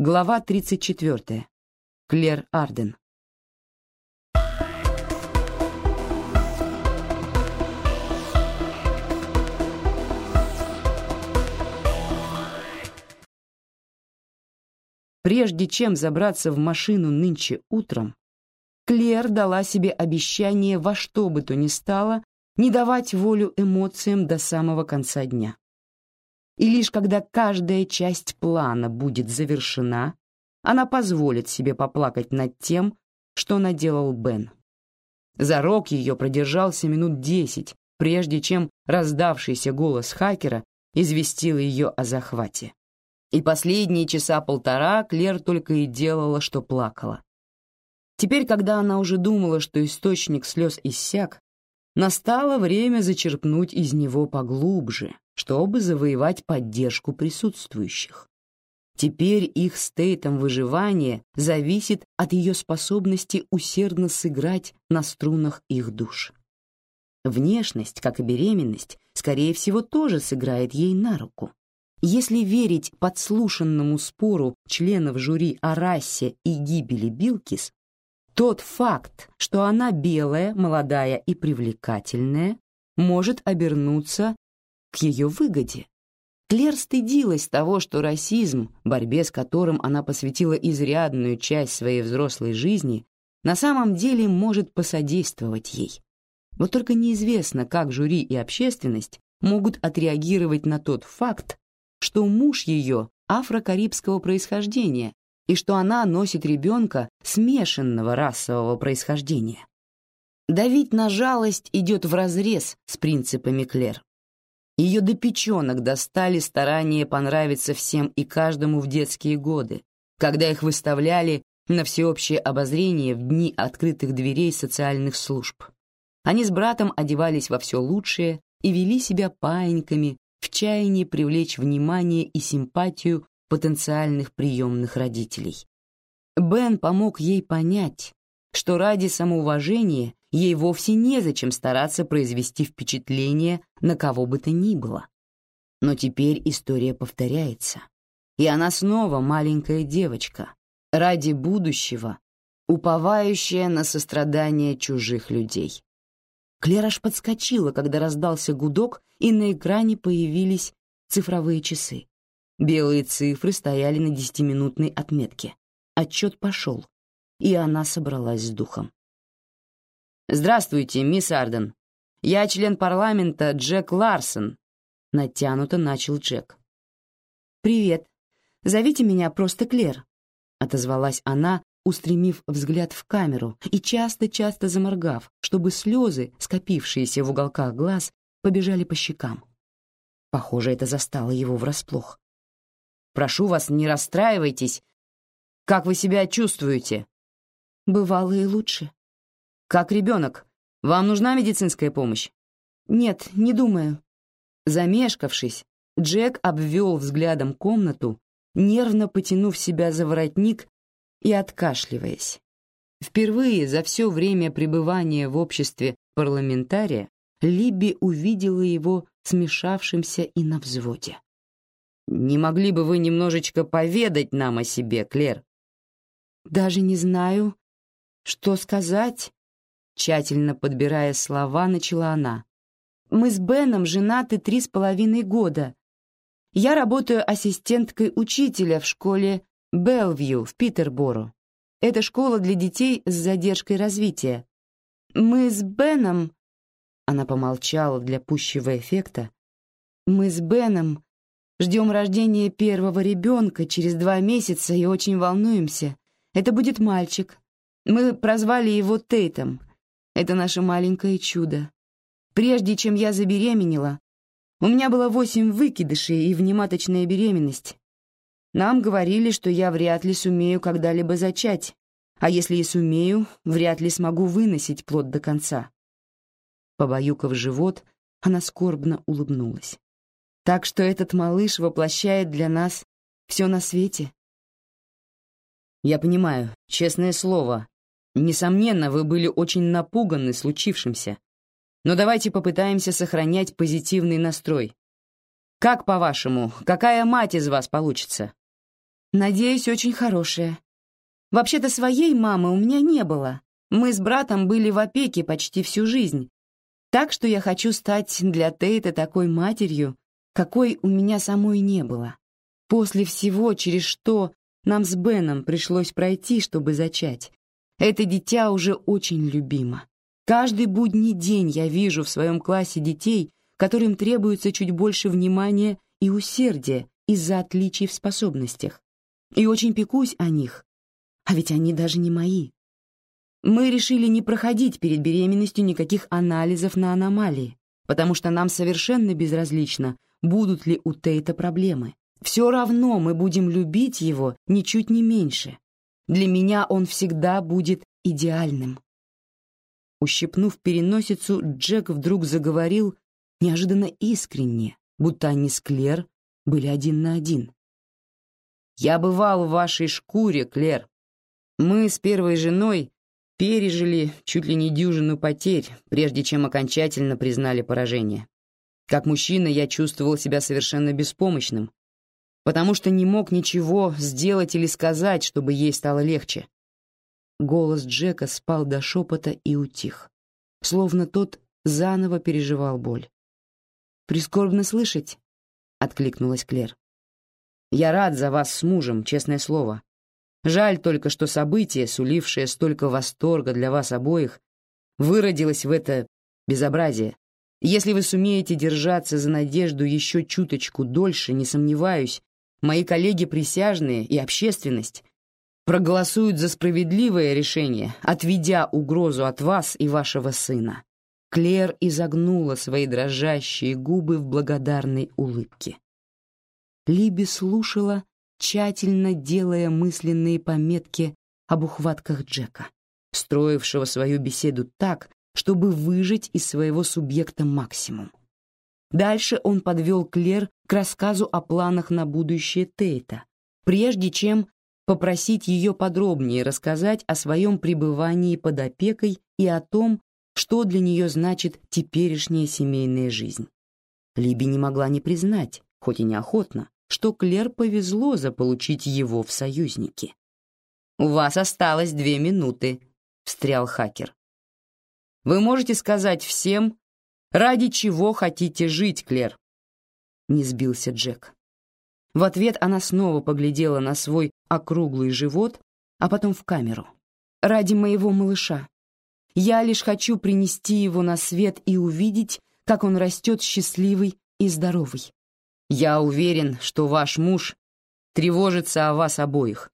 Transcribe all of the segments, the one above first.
Глава 34. Клер Арден. Прежде чем забраться в машину нынче утром, Клер дала себе обещание во что бы то ни стало не давать волю эмоциям до самого конца дня. И лишь когда каждая часть плана будет завершена, она позволит себе поплакать над тем, что наделал Бен. Зарок ее продержался минут десять, прежде чем раздавшийся голос хакера известил ее о захвате. И последние часа полтора Клер только и делала, что плакала. Теперь, когда она уже думала, что источник слез иссяк, настало время зачерпнуть из него поглубже, чтобы завоевать поддержку присутствующих. Теперь их стейтом выживания зависит от ее способности усердно сыграть на струнах их душ. Внешность, как и беременность, скорее всего, тоже сыграет ей на руку. Если верить подслушанному спору членов жюри о расе и гибели Билкис, тот факт, что она белая, молодая и привлекательная, может обернуться к ее выгоде. Клер стыдилась того, что расизм, борьбе с которым она посвятила изрядную часть своей взрослой жизни, на самом деле может посодействовать ей. Вот только неизвестно, как жюри и общественность могут отреагировать на тот факт, что муж ее афрокарибского происхождения и что она носит ребенка смешанного расового происхождения. Давить на жалость идет вразрез с принципами Клер. Ее до печенок достали старания понравиться всем и каждому в детские годы, когда их выставляли на всеобщее обозрение в дни открытых дверей социальных служб. Они с братом одевались во все лучшее и вели себя паиньками в чаянии привлечь внимание и симпатию потенциальных приемных родителей. Бен помог ей понять, что ради самоуважения ей вовсе незачем стараться произвести впечатление на кого бы то ни было. Но теперь история повторяется, и она снова маленькая девочка, ради будущего, уповающая на сострадание чужих людей. Клер аж подскочила, когда раздался гудок, и на экране появились цифровые часы. Белые цифры стояли на десятиминутной отметке. Отчет пошел, и она собралась с духом. «Здравствуйте, мисс Арден. Я член парламента Джек Ларсон», — натянуто начал Джек. «Привет. Зовите меня просто Клер», — отозвалась она, устремив взгляд в камеру и часто-часто заморгав, чтобы слезы, скопившиеся в уголках глаз, побежали по щекам. Похоже, это застало его врасплох. «Прошу вас, не расстраивайтесь. Как вы себя чувствуете?» «Бывало и лучше», «Как ребенок? Вам нужна медицинская помощь?» «Нет, не думаю». Замешкавшись, Джек обвел взглядом комнату, нервно потянув себя за воротник и откашливаясь. Впервые за все время пребывания в обществе парламентария Либби увидела его смешавшимся и на взводе. «Не могли бы вы немножечко поведать нам о себе, Клер?» «Даже не знаю, что сказать», Тщательно подбирая слова, начала она. «Мы с Беном женаты три с половиной года. Я работаю ассистенткой учителя в школе Белвью в Питерборо. Это школа для детей с задержкой развития. Мы с Беном...» Она помолчала для пущего эффекта. «Мы с Беном ждем рождения первого ребенка через два месяца и очень волнуемся. Это будет мальчик. Мы прозвали его Тейтом. Это наше маленькое чудо. Прежде чем я забеременела, у меня было восемь выкидышей и внематочная беременность. Нам говорили, что я вряд ли сумею когда-либо зачать, а если и сумею, вряд ли смогу выносить плод до конца. Побаюкав живот, она скорбно улыбнулась. Так что этот малыш воплощает для нас все на свете. Я понимаю, честное слово, Несомненно, вы были очень напуганы случившимся. Но давайте попытаемся сохранять позитивный настрой. Как, по-вашему, какая мать из вас получится? Надеюсь, очень хорошее. Вообще-то своей мамы у меня не было. Мы с братом были в опеке почти всю жизнь. Так что я хочу стать для Тейта такой матерью, какой у меня самой не было. После всего, через что нам с Беном пришлось пройти, чтобы зачать, это дитя уже очень любимо. Каждый будний день я вижу в своем классе детей, которым требуется чуть больше внимания и усердия из-за отличий в способностях. И очень пекусь о них. А ведь они даже не мои. Мы решили не проходить перед беременностью никаких анализов на аномалии, потому что нам совершенно безразлично, будут ли у Тейта проблемы. Все равно мы будем любить его ничуть не меньше. Для меня он всегда будет идеальным. Ущипнув переносицу, Джек вдруг заговорил неожиданно искренне, будто они с Клер были один на один. «Я бывал в вашей шкуре, Клер. Мы с первой женой пережили чуть ли не дюжину потерь, прежде чем окончательно признали поражение. Как мужчина я чувствовал себя совершенно беспомощным, потому что не мог ничего сделать или сказать, чтобы ей стало легче. Голос Джека спал до шепота и утих, словно тот заново переживал боль. «Прискорбно слышать», — откликнулась Клер. «Я рад за вас с мужем, честное слово. Жаль только, что событие, сулившее столько восторга для вас обоих, выродилось в это безобразие. Если вы сумеете держаться за надежду еще чуточку дольше, не сомневаюсь, мои коллеги-присяжные и общественность проголосуют за справедливое решение, отведя угрозу от вас и вашего сына. Клер изогнула свои дрожащие губы в благодарной улыбке. Либи слушала, тщательно делая мысленные пометки об ухватках Джека, строившего свою беседу так, чтобы выжать из своего субъекта максимум. Дальше он подвел Клер к рассказу о планах на будущее Тейта, прежде чем попросить ее подробнее рассказать о своем пребывании под опекой и о том, что для нее значит теперешняя семейная жизнь. Либи не могла не признать, хоть и неохотно, что Клер повезло заполучить его в союзники. «У вас осталось две минуты», — встрял хакер. «Вы можете сказать всем, ради чего хотите жить, Клер?» Не сбился Джек. В ответ она снова поглядела на свой округлый живот, а потом в камеру. «Ради моего малыша. Я лишь хочу принести его на свет и увидеть, как он растет счастливый и здоровый. Я уверен, что ваш муж тревожится о вас обоих».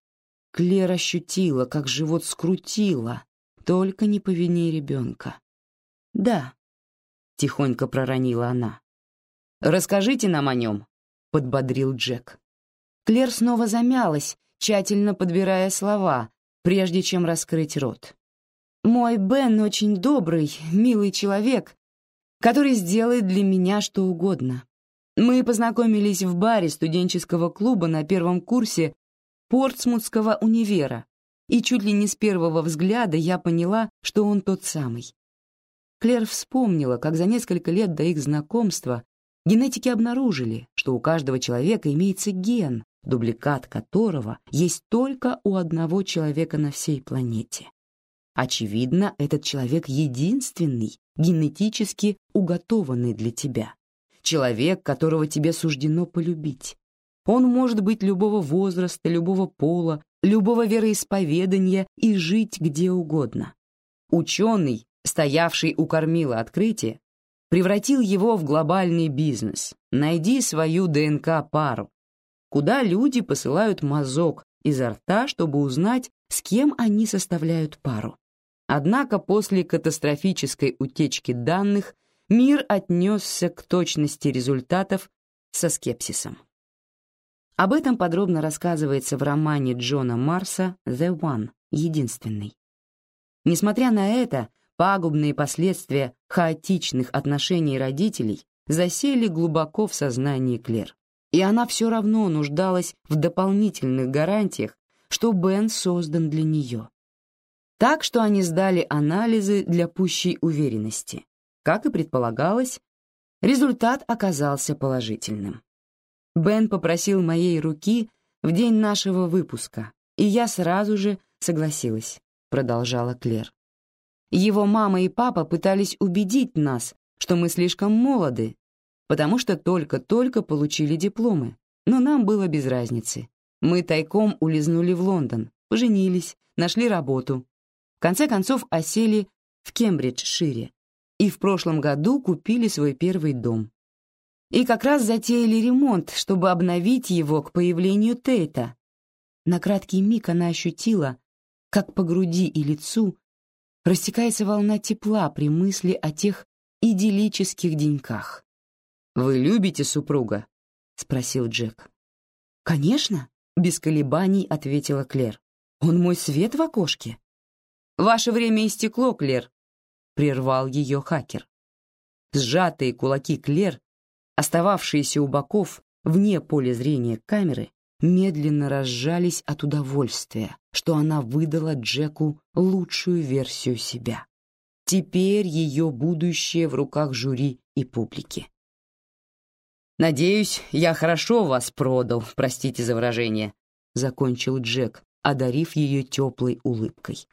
Клер ощутила, как живот скрутило, только не по вине ребенка. «Да», — тихонько проронила она. «Расскажите нам о нем», — подбодрил Джек. Клер снова замялась, тщательно подбирая слова, прежде чем раскрыть рот. «Мой Бен очень добрый, милый человек, который сделает для меня что угодно. Мы познакомились в баре студенческого клуба на первом курсе Портсмутского универа, и чуть ли не с первого взгляда я поняла, что он тот самый. Клэр вспомнила, как за несколько лет до их знакомства генетики обнаружили, что у каждого человека имеется ген, дубликат которого есть только у одного человека на всей планете. Очевидно, этот человек единственный, генетически уготованный для тебя. Человек, которого тебе суждено полюбить. Он может быть любого возраста, любого пола, любого вероисповедания и жить где угодно. Ученый, стоявший у кормила открытия, превратил его в глобальный бизнес. Найди свою ДНК-пару, куда люди посылают мазок изо рта, чтобы узнать, с кем они составляют пару. Однако после катастрофической утечки данных мир отнесся к точности результатов со скепсисом. Об этом подробно рассказывается в романе Джона Марса «The One» — «Единственный». Несмотря на это, пагубные последствия хаотичных отношений родителей засели глубоко в сознании Клер, и она все равно нуждалась в дополнительных гарантиях, что Бен создан для нее. Так что они сдали анализы для пущей уверенности. Как и предполагалось, результат оказался положительным. Бен попросил моей руки в день нашего выпуска, и я сразу же согласилась, продолжала Клер. Его мама и папа пытались убедить нас, что мы слишком молоды, потому что только-только получили дипломы, но нам было без разницы. Мы тайком улизнули в Лондон, поженились, нашли работу. В конце концов осели в Кембриджшире и в прошлом году купили свой первый дом. И как раз затеяли ремонт, чтобы обновить его к появлению Тейта. На краткий миг она ощутила, как по груди и лицу растекается волна тепла при мысли о тех идиллических деньках. «Вы любите супруга?» — спросил Джек. «Конечно», — без колебаний ответила Клер. «Он мой свет в окошке». «Ваше время истекло, Клер», — прервал ее хакер. Сжатые кулаки Клер, остававшиеся у боков, вне поля зрения камеры, медленно разжались от удовольствия, что она выдала Джеку лучшую версию себя. Теперь ее будущее в руках жюри и публики. «Надеюсь, я хорошо вас продал, простите за выражение», — закончил Джек, одарив ее теплой улыбкой.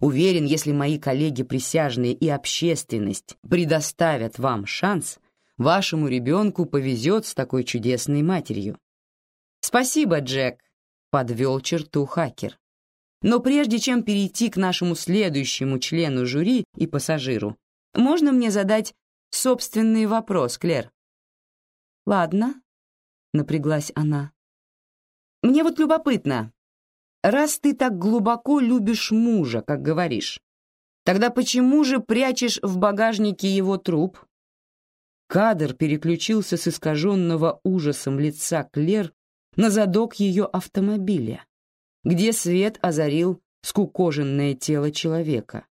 «Уверен, если мои коллеги-присяжные и общественность предоставят вам шанс, вашему ребенку повезет с такой чудесной матерью». «Спасибо, Джек», — подвел черту хакер. «Но прежде чем перейти к нашему следующему члену жюри и пассажиру, можно мне задать собственный вопрос, Клер?» «Ладно», — напряглась она. «Мне вот любопытно, раз ты так глубоко любишь мужа, как говоришь, тогда почему же прячешь в багажнике его труп?» Кадр переключился с искаженного ужасом лица Клер на задок ее автомобиля, где свет озарил скукоженное тело человека,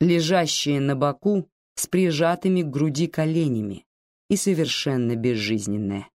лежащее на боку с прижатыми к груди коленями, и совершенно безжизненная.